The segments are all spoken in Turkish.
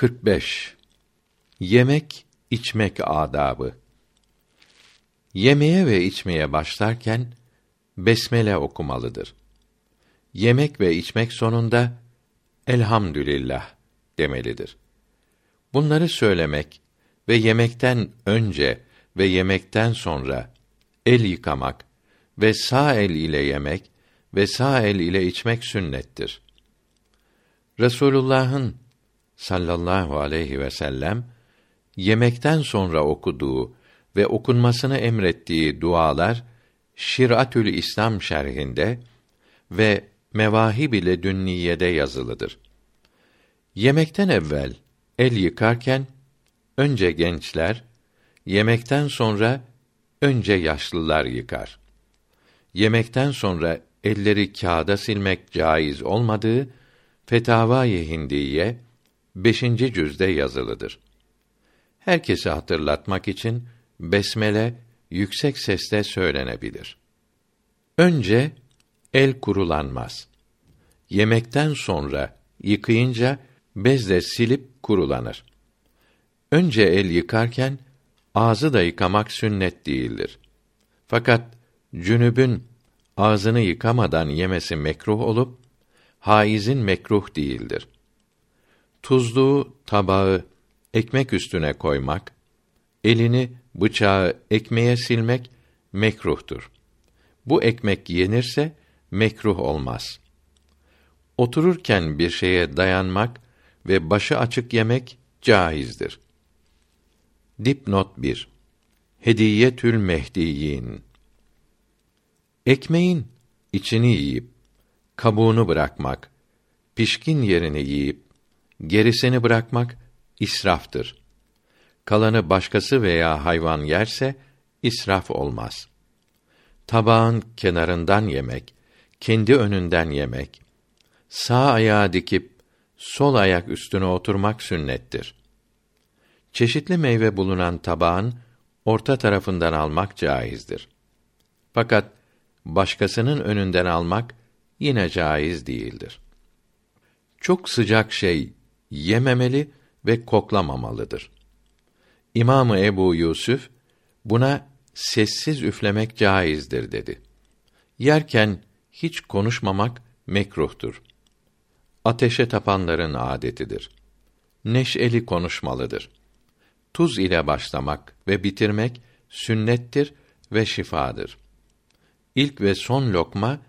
45 Yemek içmek adabı. Yemeye ve içmeye başlarken besmele okumalıdır. Yemek ve içmek sonunda elhamdülillah demelidir. Bunları söylemek ve yemekten önce ve yemekten sonra el yıkamak ve sağ el ile yemek ve sağ el ile içmek sünnettir. Resulullah'ın sallallahu aleyhi ve sellem yemekten sonra okuduğu ve okunmasını emrettiği dualar Şiratül İslam şerhinde ve Mevahib ile Dünniyede yazılıdır. Yemekten evvel el yıkarken önce gençler, yemekten sonra önce yaşlılar yıkar. Yemekten sonra elleri kağıda silmek caiz olmadığı Fetavai Hindiye 5. cüzde yazılıdır. Herkese hatırlatmak için besmele yüksek sesle söylenebilir. Önce el kurulanmaz. Yemekten sonra yıkayınca bezle silip kurulanır. Önce el yıkarken ağzı da yıkamak sünnet değildir. Fakat cünübün ağzını yıkamadan yemesi mekruh olup haizin mekruh değildir. Tuzluğu tabağı ekmek üstüne koymak, elini bıçağı ekmeğe silmek mekruhtur. Bu ekmek yenirse mekruh olmaz. Otururken bir şeye dayanmak ve başı açık yemek caizdir. Dipnot 1. Hediyetül Mehdiyin. Ekmeğin içini yiyip kabuğunu bırakmak, pişkin yerini yiyip gerisini bırakmak israftır. Kalanı başkası veya hayvan yerse israf olmaz. Tabağın kenarından yemek, kendi önünden yemek, sağ ayağı dikip sol ayak üstüne oturmak sünnettir. Çeşitli meyve bulunan tabağın orta tarafından almak caizdir. Fakat başkasının önünden almak yine caiz değildir. Çok sıcak şey yememeli ve koklamamalıdır. İmamı Ebu Yusuf buna sessiz üflemek caizdir dedi. Yerken hiç konuşmamak mekruhtur. Ateşe tapanların adetidir. Neşeli konuşmalıdır. Tuz ile başlamak ve bitirmek sünnettir ve şifadır. İlk ve son lokma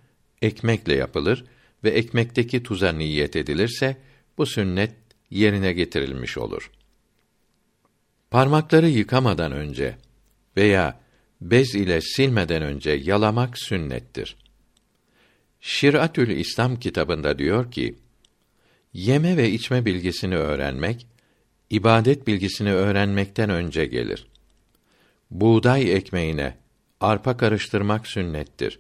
ekmekle yapılır ve ekmekteki tuza niyet edilirse bu sünnet yerine getirilmiş olur. Parmakları yıkamadan önce veya bez ile silmeden önce yalamak sünnettir. Şiratül İslam kitabında diyor ki: Yeme ve içme bilgisini öğrenmek ibadet bilgisini öğrenmekten önce gelir. Buğday ekmeğine arpa karıştırmak sünnettir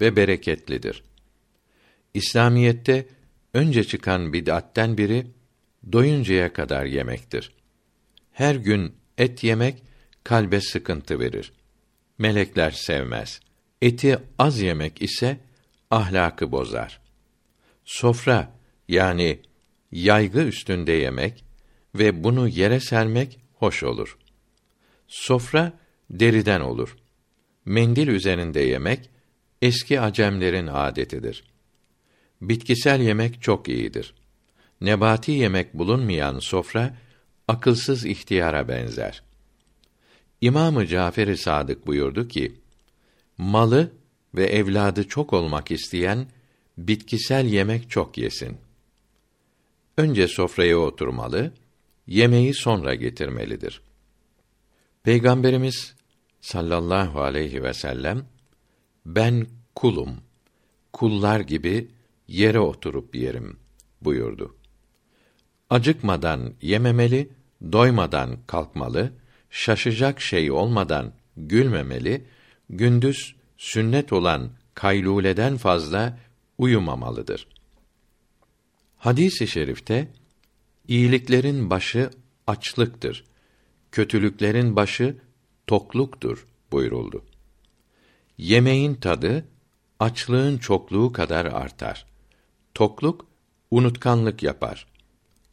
ve bereketlidir. İslamiyette önce çıkan bid'atten biri doyuncaya kadar yemektir. Her gün et yemek kalbe sıkıntı verir. Melekler sevmez. Eti az yemek ise ahlakı bozar. Sofra yani yaygı üstünde yemek ve bunu yere sermek hoş olur. Sofra deriden olur. Mendil üzerinde yemek eski acemlerin adetidir. Bitkisel yemek çok iyidir. Nebati yemek bulunmayan sofra akılsız ihtiyara benzer. İmamı Cafer-i Sadık buyurdu ki: Malı ve evladı çok olmak isteyen bitkisel yemek çok yesin. Önce sofraya oturmalı, yemeği sonra getirmelidir. Peygamberimiz sallallahu aleyhi ve sellem ben kulum, kullar gibi yere oturup yerim buyurdu. Acıkmadan yememeli, doymadan kalkmalı, şaşacak şey olmadan gülmemeli, gündüz sünnet olan kayluleden fazla uyumamalıdır. Hadis-i şerifte iyiliklerin başı açlıktır, kötülüklerin başı tokluktur buyuruldu. Yemeğin tadı açlığın çokluğu kadar artar. Tokluk unutkanlık yapar.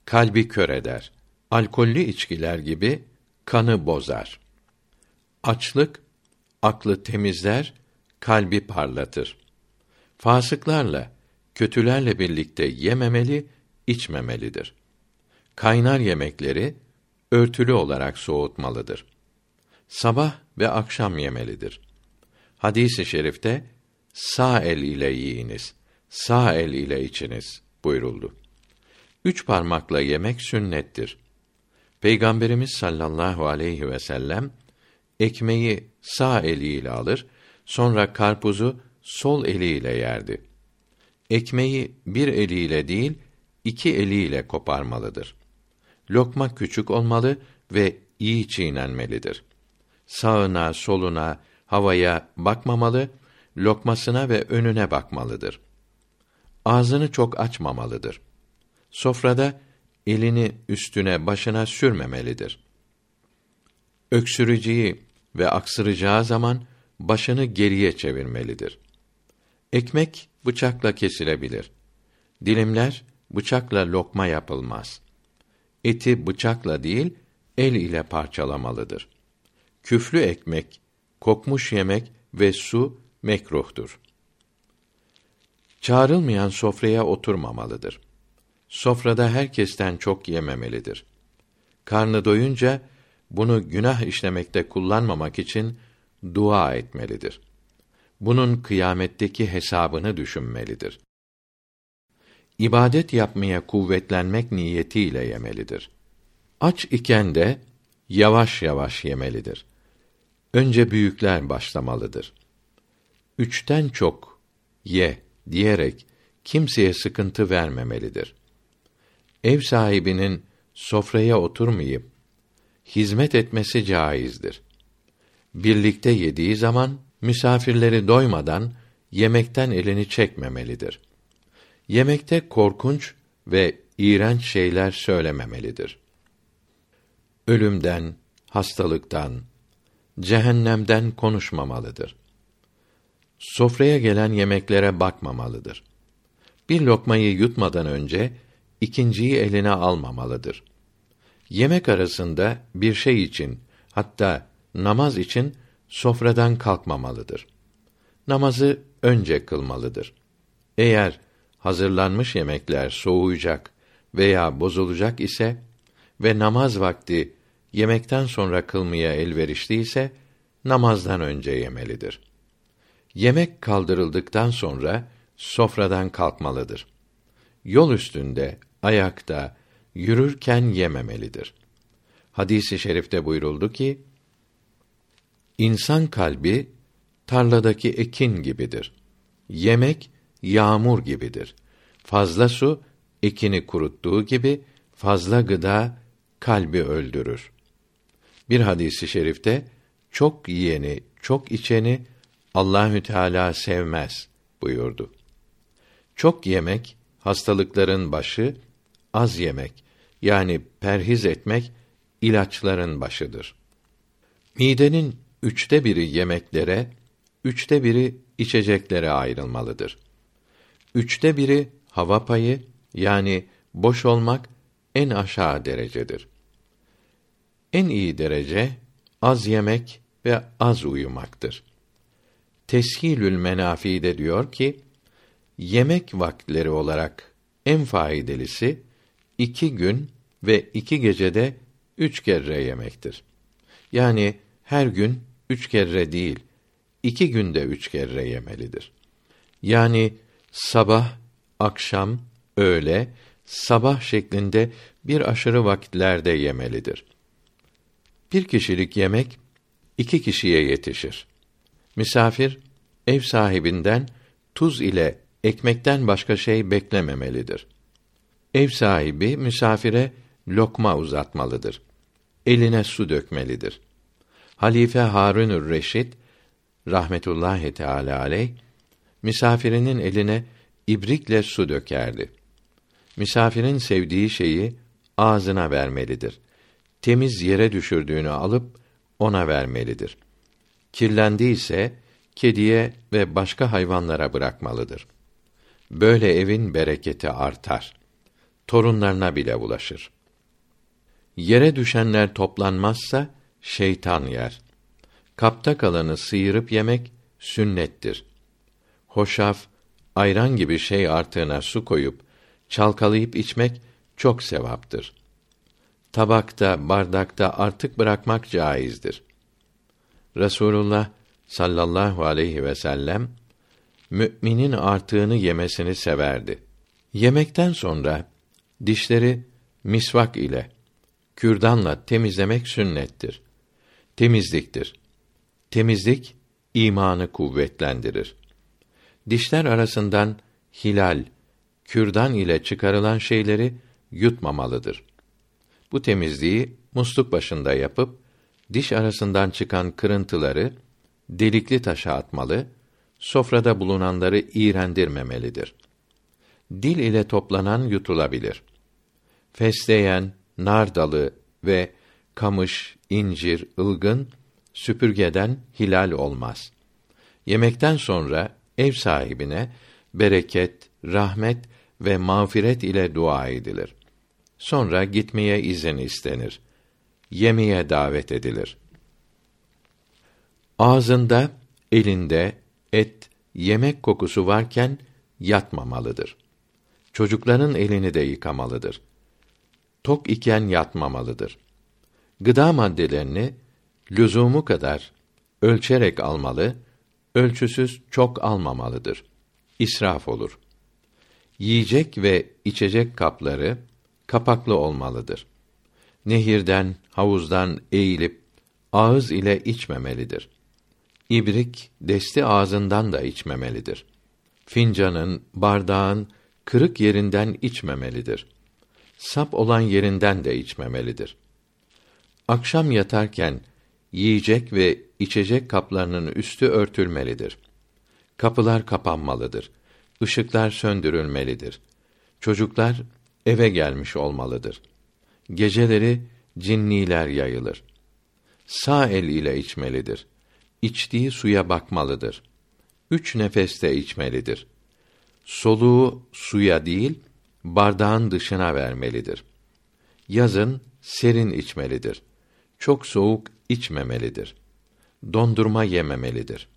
Kalbi kör eder. alkollü içkiler gibi kanı bozar. Açlık aklı temizler, kalbi parlatır. Fasıklarla, kötülerle birlikte yememeli, içmemelidir. Kaynar yemekleri örtülü olarak soğutmalıdır. Sabah ve akşam yemelidir. Hadisi i şerifte sağ el ile yiyiniz, sağ el ile içiniz buyuruldu. Üç parmakla yemek sünnettir. Peygamberimiz sallallahu aleyhi ve sellem ekmeği sağ eliyle alır, sonra karpuzu sol eliyle yerdi. Ekmeği bir eliyle değil, iki eliyle koparmalıdır. Lokma küçük olmalı ve iyi çiğnenmelidir. Sağına, soluna, havaya bakmamalı, lokmasına ve önüne bakmalıdır. Ağzını çok açmamalıdır. Sofrada elini üstüne başına sürmemelidir. Öksüreceği ve aksıracağı zaman başını geriye çevirmelidir. Ekmek bıçakla kesilebilir. Dilimler bıçakla lokma yapılmaz. Eti bıçakla değil, el ile parçalamalıdır. Küflü ekmek, kokmuş yemek ve su mekruhtur. Çağrılmayan sofraya oturmamalıdır. Sofrada herkesten çok yememelidir. Karnı doyunca bunu günah işlemekte kullanmamak için dua etmelidir. Bunun kıyametteki hesabını düşünmelidir. İbadet yapmaya kuvvetlenmek niyetiyle yemelidir. Aç iken de yavaş yavaş yemelidir. Önce büyükler başlamalıdır. Üçten çok ye diyerek kimseye sıkıntı vermemelidir. Ev sahibinin sofraya oturmayıp hizmet etmesi caizdir. Birlikte yediği zaman misafirleri doymadan yemekten elini çekmemelidir. Yemekte korkunç ve iğrenç şeyler söylememelidir. Ölümden, hastalıktan, cehennemden konuşmamalıdır. Sofraya gelen yemeklere bakmamalıdır. Bir lokmayı yutmadan önce ikinciyi eline almamalıdır. Yemek arasında bir şey için, hatta namaz için sofradan kalkmamalıdır. Namazı önce kılmalıdır. Eğer hazırlanmış yemekler soğuyacak veya bozulacak ise ve namaz vakti yemekten sonra kılmaya elverişliyse namazdan önce yemelidir. Yemek kaldırıldıktan sonra sofradan kalkmalıdır. Yol üstünde, ayakta, yürürken yememelidir. Hadisi i şerifte buyuruldu ki: İnsan kalbi tarladaki ekin gibidir. Yemek yağmur gibidir. Fazla su ekini kuruttuğu gibi fazla gıda kalbi öldürür. Bir hadisi şerifte çok yiyeni, çok içeni Allahü Teala sevmez buyurdu. Çok yemek hastalıkların başı, az yemek yani perhiz etmek ilaçların başıdır. Midenin üçte biri yemeklere, üçte biri içeceklere ayrılmalıdır. Üçte biri hava payı yani boş olmak en aşağı derecedir. En iyi derece az yemek ve az uyumaktır. Teshilül Menafi de diyor ki, yemek vakitleri olarak en faydalısı iki gün ve iki gecede üç kere yemektir. Yani her gün üç kere değil, iki günde üç kere yemelidir. Yani sabah, akşam, öğle, sabah şeklinde bir aşırı vakitlerde yemelidir. Bir kişilik yemek iki kişiye yetişir. Misafir ev sahibinden tuz ile ekmekten başka şey beklememelidir. Ev sahibi misafire lokma uzatmalıdır. Eline su dökmelidir. Halife Harunür Reşid rahmetullahi teala aleyh misafirinin eline ibrikle su dökerdi. Misafirin sevdiği şeyi ağzına vermelidir. Temiz yere düşürdüğünü alıp ona vermelidir. Kirlendiyse kediye ve başka hayvanlara bırakmalıdır. Böyle evin bereketi artar. Torunlarına bile bulaşır. Yere düşenler toplanmazsa şeytan yer. Kapta kalanı sıyırıp yemek sünnettir. Hoşaf, ayran gibi şey artığına su koyup çalkalayıp içmek çok sevaptır. Tabakta, bardakta artık bırakmak caizdir. Resulullah sallallahu aleyhi ve sellem müminin artığını yemesini severdi. Yemekten sonra dişleri misvak ile kürdanla temizlemek sünnettir. Temizliktir. Temizlik imanı kuvvetlendirir. Dişler arasından hilal, kürdan ile çıkarılan şeyleri yutmamalıdır. Bu temizliği musluk başında yapıp diş arasından çıkan kırıntıları delikli taşa atmalı, sofrada bulunanları iğrendirmemelidir. Dil ile toplanan yutulabilir. Fesleğen, nar dalı ve kamış, incir, ılgın süpürgeden hilal olmaz. Yemekten sonra ev sahibine bereket, rahmet ve mağfiret ile dua edilir. Sonra gitmeye izin istenir. Yemeğe davet edilir. Ağzında, elinde et, yemek kokusu varken yatmamalıdır. Çocukların elini de yıkamalıdır. Tok iken yatmamalıdır. Gıda maddelerini lüzumu kadar ölçerek almalı, ölçüsüz çok almamalıdır. İsraf olur. Yiyecek ve içecek kapları kapaklı olmalıdır. Nehirden, havuzdan eğilip ağız ile içmemelidir. İbrik, desti ağzından da içmemelidir. Fincanın, bardağın kırık yerinden içmemelidir. Sap olan yerinden de içmemelidir. Akşam yatarken yiyecek ve içecek kaplarının üstü örtülmelidir. Kapılar kapanmalıdır. Işıklar söndürülmelidir. Çocuklar eve gelmiş olmalıdır. Geceleri cinniler yayılır. Sağ el ile içmelidir. İçtiği suya bakmalıdır. Üç nefeste içmelidir. Soluğu suya değil, bardağın dışına vermelidir. Yazın serin içmelidir. Çok soğuk içmemelidir. Dondurma yememelidir.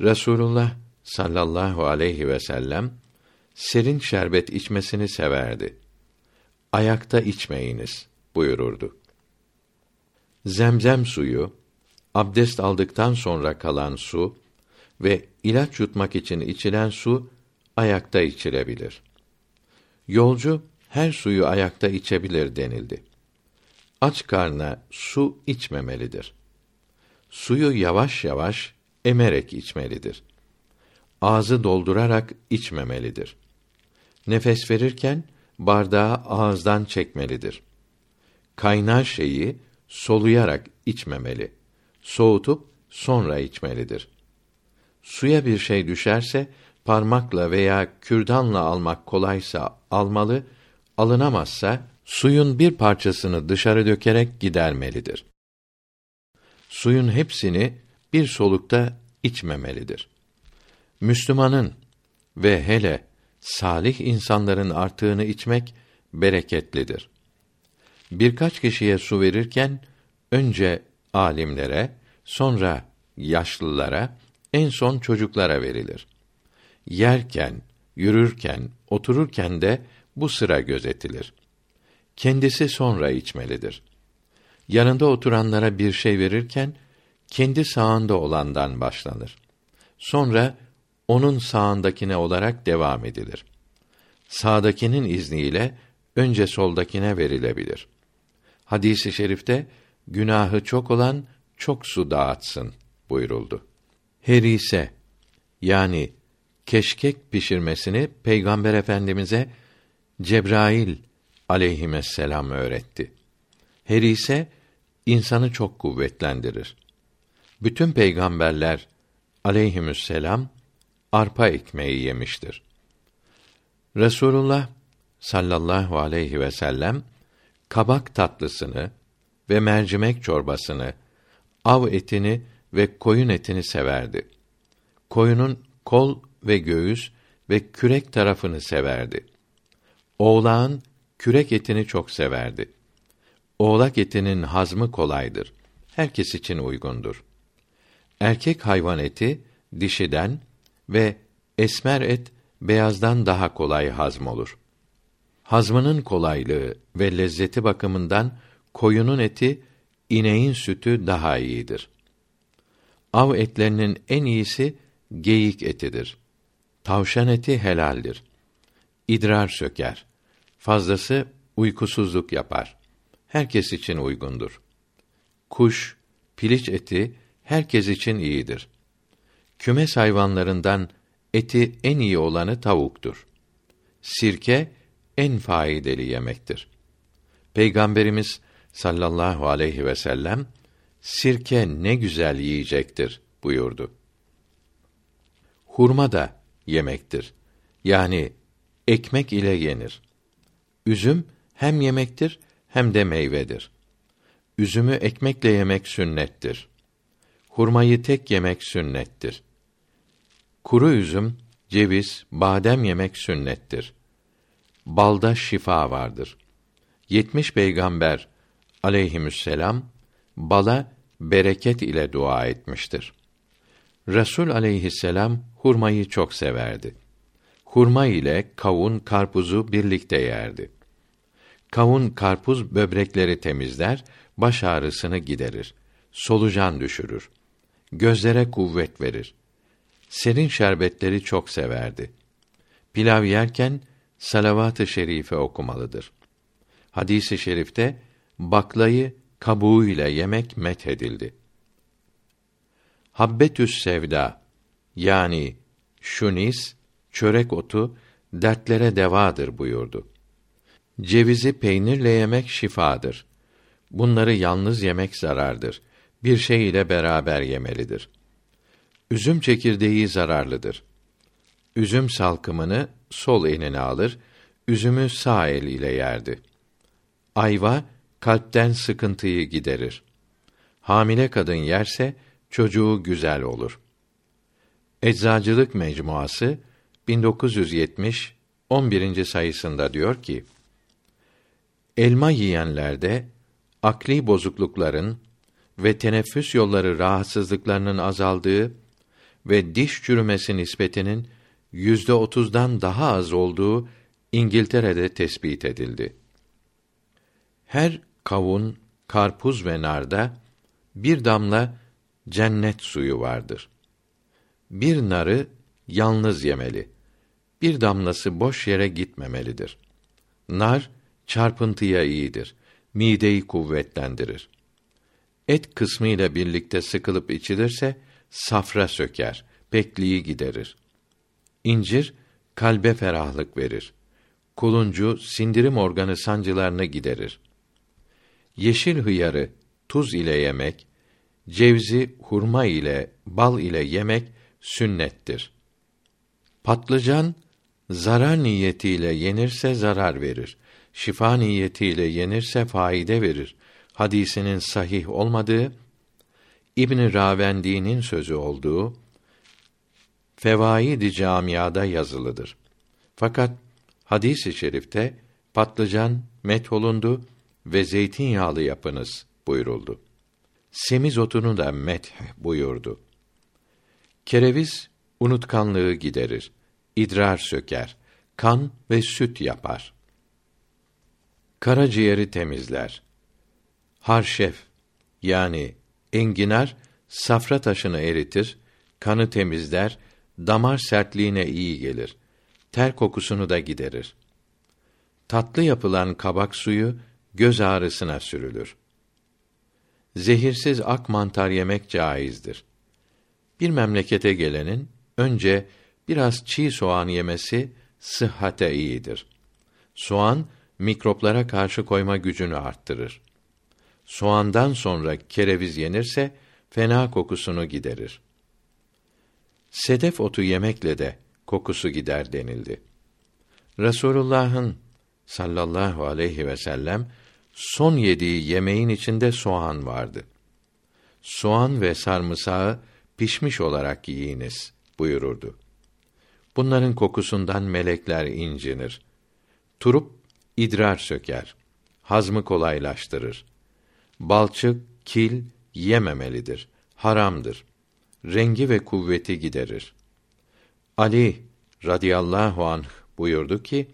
Resulullah sallallahu aleyhi ve sellem serin şerbet içmesini severdi. Ayakta içmeyiniz buyururdu. Zemzem suyu, abdest aldıktan sonra kalan su ve ilaç yutmak için içilen su ayakta içilebilir. Yolcu her suyu ayakta içebilir denildi. Aç karna su içmemelidir. Suyu yavaş yavaş emerek içmelidir. Ağzı doldurarak içmemelidir. Nefes verirken bardağı ağızdan çekmelidir. Kaynar şeyi soluyarak içmemeli. Soğutup sonra içmelidir. Suya bir şey düşerse parmakla veya kürdanla almak kolaysa almalı, alınamazsa suyun bir parçasını dışarı dökerek gidermelidir. Suyun hepsini bir solukta içmemelidir. Müslümanın ve hele salih insanların artığını içmek bereketlidir. Birkaç kişiye su verirken önce alimlere, sonra yaşlılara, en son çocuklara verilir. Yerken, yürürken, otururken de bu sıra gözetilir. Kendisi sonra içmelidir. Yanında oturanlara bir şey verirken kendi sağında olandan başlanır. Sonra onun sağındakine olarak devam edilir. Sağdakinin izniyle önce soldakine verilebilir. Hadisi i şerifte günahı çok olan çok su dağıtsın buyuruldu. Herise yani keşkek pişirmesini Peygamber Efendimize Cebrail aleyhisselam öğretti. Herise insanı çok kuvvetlendirir. Bütün peygamberler aleyhisselam arpa ekmeği yemiştir. Resulullah sallallahu aleyhi ve sellem kabak tatlısını ve mercimek çorbasını, av etini ve koyun etini severdi. Koyunun kol ve göğüs ve kürek tarafını severdi. Oğlağın kürek etini çok severdi. Oğlak etinin hazmı kolaydır. Herkes için uygundur. Erkek hayvan eti dişiden ve esmer et beyazdan daha kolay hazm olur. Hazmının kolaylığı ve lezzeti bakımından koyunun eti ineğin sütü daha iyidir. Av etlerinin en iyisi geyik etidir. Tavşan eti helaldir. İdrar söker. Fazlası uykusuzluk yapar. Herkes için uygundur. Kuş, piliç eti herkes için iyidir. Kümes hayvanlarından eti en iyi olanı tavuktur. Sirke en faydalı yemektir. Peygamberimiz sallallahu aleyhi ve sellem sirke ne güzel yiyecektir buyurdu. Hurma da yemektir. Yani ekmek ile yenir. Üzüm hem yemektir hem de meyvedir. Üzümü ekmekle yemek sünnettir. Hurmayı tek yemek sünnettir. Kuru üzüm, ceviz, badem yemek sünnettir. Balda şifa vardır. Yetmiş peygamber aleyhisselam bala bereket ile dua etmiştir. Resul aleyhisselam hurmayı çok severdi. Hurma ile kavun, karpuzu birlikte yerdi. Kavun, karpuz böbrekleri temizler, baş ağrısını giderir. Solucan düşürür. Gözlere kuvvet verir. Serin şerbetleri çok severdi. Pilav yerken salavat-ı şerife okumalıdır. Hadisi şerifte baklayı kabuğuyla yemek methedildi. Habbetüs sevda yani şunis, çörek otu dertlere devadır buyurdu. Cevizi peynirle yemek şifadır. Bunları yalnız yemek zarardır. Bir şey ile beraber yemelidir. Üzüm çekirdeği zararlıdır. Üzüm salkımını sol eline alır, üzümü sağ el ile yerdi. Ayva kalpten sıkıntıyı giderir. Hamile kadın yerse çocuğu güzel olur. Eczacılık Mecmuası 1970 11. sayısında diyor ki: Elma yiyenlerde akli bozuklukların ve teneffüs yolları rahatsızlıklarının azaldığı ve diş çürümesi nispetinin yüzde otuzdan daha az olduğu İngiltere'de tespit edildi. Her kavun, karpuz ve narda bir damla cennet suyu vardır. Bir narı yalnız yemeli. Bir damlası boş yere gitmemelidir. Nar çarpıntıya iyidir. Mideyi kuvvetlendirir. Et kısmı ile birlikte sıkılıp içilirse safra söker, pekliği giderir. İncir kalbe ferahlık verir. Kuluncu sindirim organı sancılarını giderir. Yeşil hıyarı tuz ile yemek, cevzi hurma ile bal ile yemek sünnettir. Patlıcan zarar niyetiyle yenirse zarar verir. Şifa niyetiyle yenirse faide verir. Hadisinin sahih olmadığı İbn Ravendi'nin sözü olduğu Fevaid-i Camiada yazılıdır. Fakat hadis-i şerifte patlıcan metholundu ve zeytinyağlı yapınız buyuruldu. Semiz otunu da met buyurdu. Kereviz unutkanlığı giderir, idrar söker, kan ve süt yapar. Karaciğeri temizler. Harşef yani enginar safra taşını eritir, kanı temizler, damar sertliğine iyi gelir. Ter kokusunu da giderir. Tatlı yapılan kabak suyu göz ağrısına sürülür. Zehirsiz ak mantar yemek caizdir. Bir memlekete gelenin önce biraz çiğ soğan yemesi sıhhate iyidir. Soğan mikroplara karşı koyma gücünü arttırır. Soğandan sonra kereviz yenirse fena kokusunu giderir. Sedef otu yemekle de kokusu gider denildi. Resulullah'ın sallallahu aleyhi ve sellem son yediği yemeğin içinde soğan vardı. Soğan ve sarımsağı pişmiş olarak yiyiniz buyururdu. Bunların kokusundan melekler incinir. Turup idrar söker. hazmı kolaylaştırır. Balçık, kil yememelidir. Haramdır. Rengi ve kuvveti giderir. Ali radıyallahu anh buyurdu ki,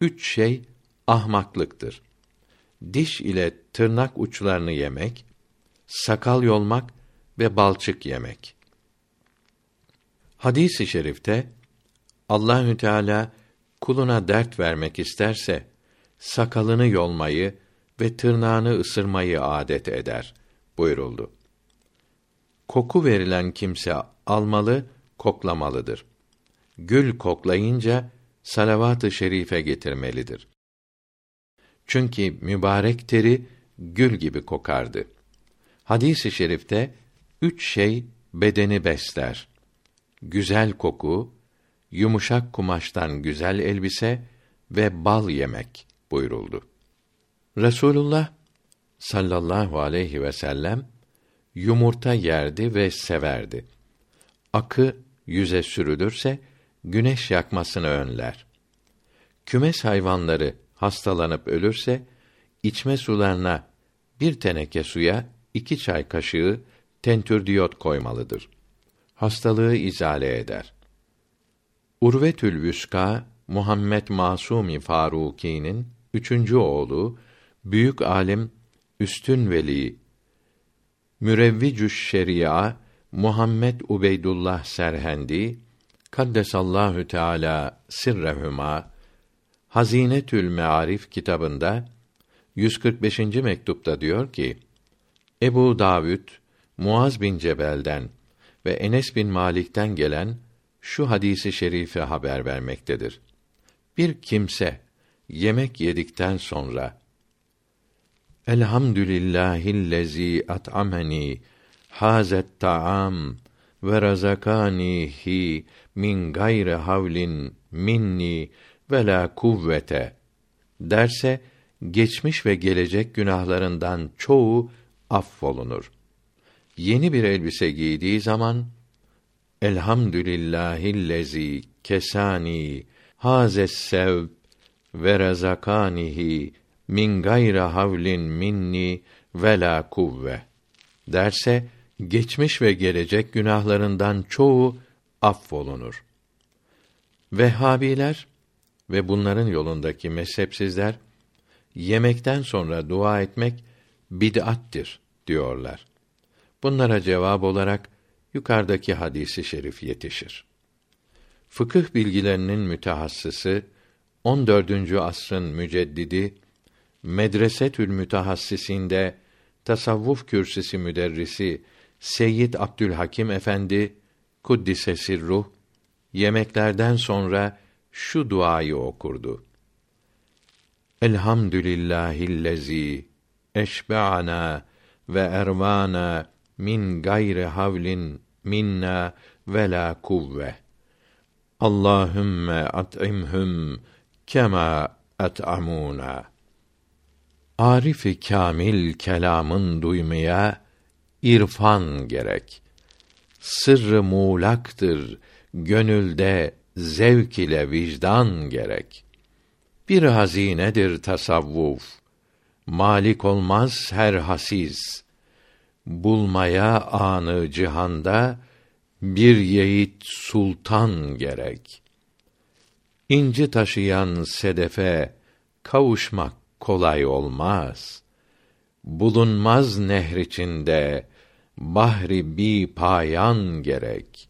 üç şey ahmaklıktır. Diş ile tırnak uçlarını yemek, sakal yolmak ve balçık yemek. Hadis-i şerifte Allahü Teala kuluna dert vermek isterse sakalını yolmayı ve tırnağını ısırmayı adet eder buyuruldu. Koku verilen kimse almalı, koklamalıdır. Gül koklayınca salavat-ı şerife getirmelidir. Çünkü mübarek teri gül gibi kokardı. Hadis-i şerifte üç şey bedeni besler. Güzel koku, yumuşak kumaştan güzel elbise ve bal yemek buyuruldu. Resulullah sallallahu aleyhi ve sellem yumurta yerdi ve severdi. Akı yüze sürülürse güneş yakmasını önler. Kümes hayvanları hastalanıp ölürse içme sularına bir teneke suya iki çay kaşığı tentürdiyot koymalıdır. Hastalığı izale eder. Urvetül Vüska Muhammed Masumi Faruki'nin üçüncü oğlu, büyük alim, üstün veli, mürevvicüş şeria, Muhammed Ubeydullah Serhendi, Kaddesallahu Teala sirrehuma, Hazinetül Mearif kitabında 145. mektupta diyor ki: Ebu Davud Muaz bin Cebel'den ve Enes bin Malik'ten gelen şu hadisi şerife haber vermektedir. Bir kimse yemek yedikten sonra Elhamdülillahillezî at'ameni hazet ta'am ve razakanihi min gayri havlin minni ve la kuvvete derse geçmiş ve gelecek günahlarından çoğu affolunur. Yeni bir elbise giydiği zaman Elhamdülillahillezî kesani hazes sev ve razakanihi min gayra havlin minni ve la kuvve derse geçmiş ve gelecek günahlarından çoğu affolunur. Vehhabiler ve bunların yolundaki mezhepsizler yemekten sonra dua etmek bid'attir diyorlar. Bunlara cevap olarak yukarıdaki hadisi şerif yetişir. Fıkıh bilgilerinin mütehassısı 14. asrın müceddidi Medresetül Mütehassisinde tasavvuf kürsüsü müderrisi Seyyid Abdülhakim Efendi kuddise sirruh yemeklerden sonra şu duayı okurdu. Elhamdülillahillezî eşbe'ana ve ervana min gayri havlin minna ve la kuvve. Allahümme at'imhum kema at'amuna. Arifi kamil kelamın duymaya irfan gerek. Sırrı muğlaktır gönülde zevk ile vicdan gerek. Bir hazinedir tasavvuf. Malik olmaz her hasiz. Bulmaya anı cihanda bir yiğit sultan gerek. İnci taşıyan sedefe kavuşmak kolay olmaz. Bulunmaz nehr içinde bahri bi payan gerek.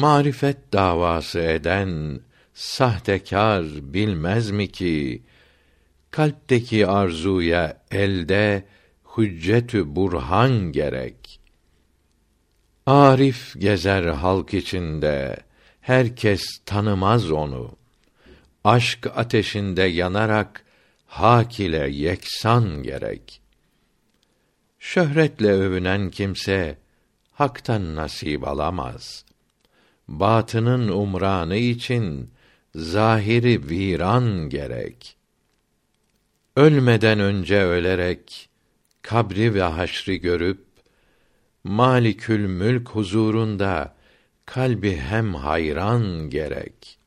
Marifet davası eden sahtekar bilmez mi ki kalpteki arzuya elde hüccetü burhan gerek. Arif gezer halk içinde, herkes tanımaz onu. Aşk ateşinde yanarak hak ile yeksan gerek. Şöhretle övünen kimse haktan nasip alamaz. Batının umranı için zahiri viran gerek. Ölmeden önce ölerek kabri ve haşri görüp Malikül Mülk huzurunda kalbi hem hayran gerek.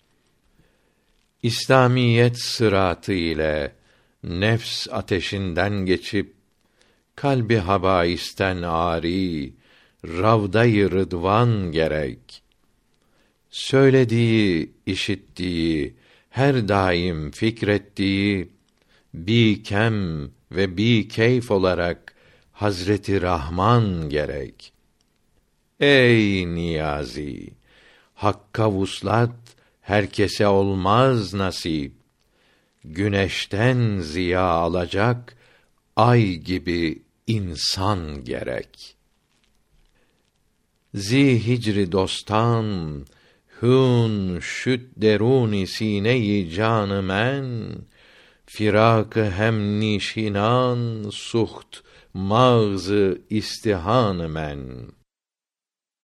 İslamiyet sıratı ile nefs ateşinden geçip kalbi habaisten ari ravdayı rıdvan gerek söylediği işittiği her daim fikrettiği bi kem ve bi keyf olarak Hazreti Rahman gerek. Ey Niyazi, Hakka vuslat herkese olmaz nasip. Güneşten ziya alacak ay gibi insan gerek. Zi hicri dostan Hun şüt deruni sine-i canı men firak hem nişinan suht mağzı istihan men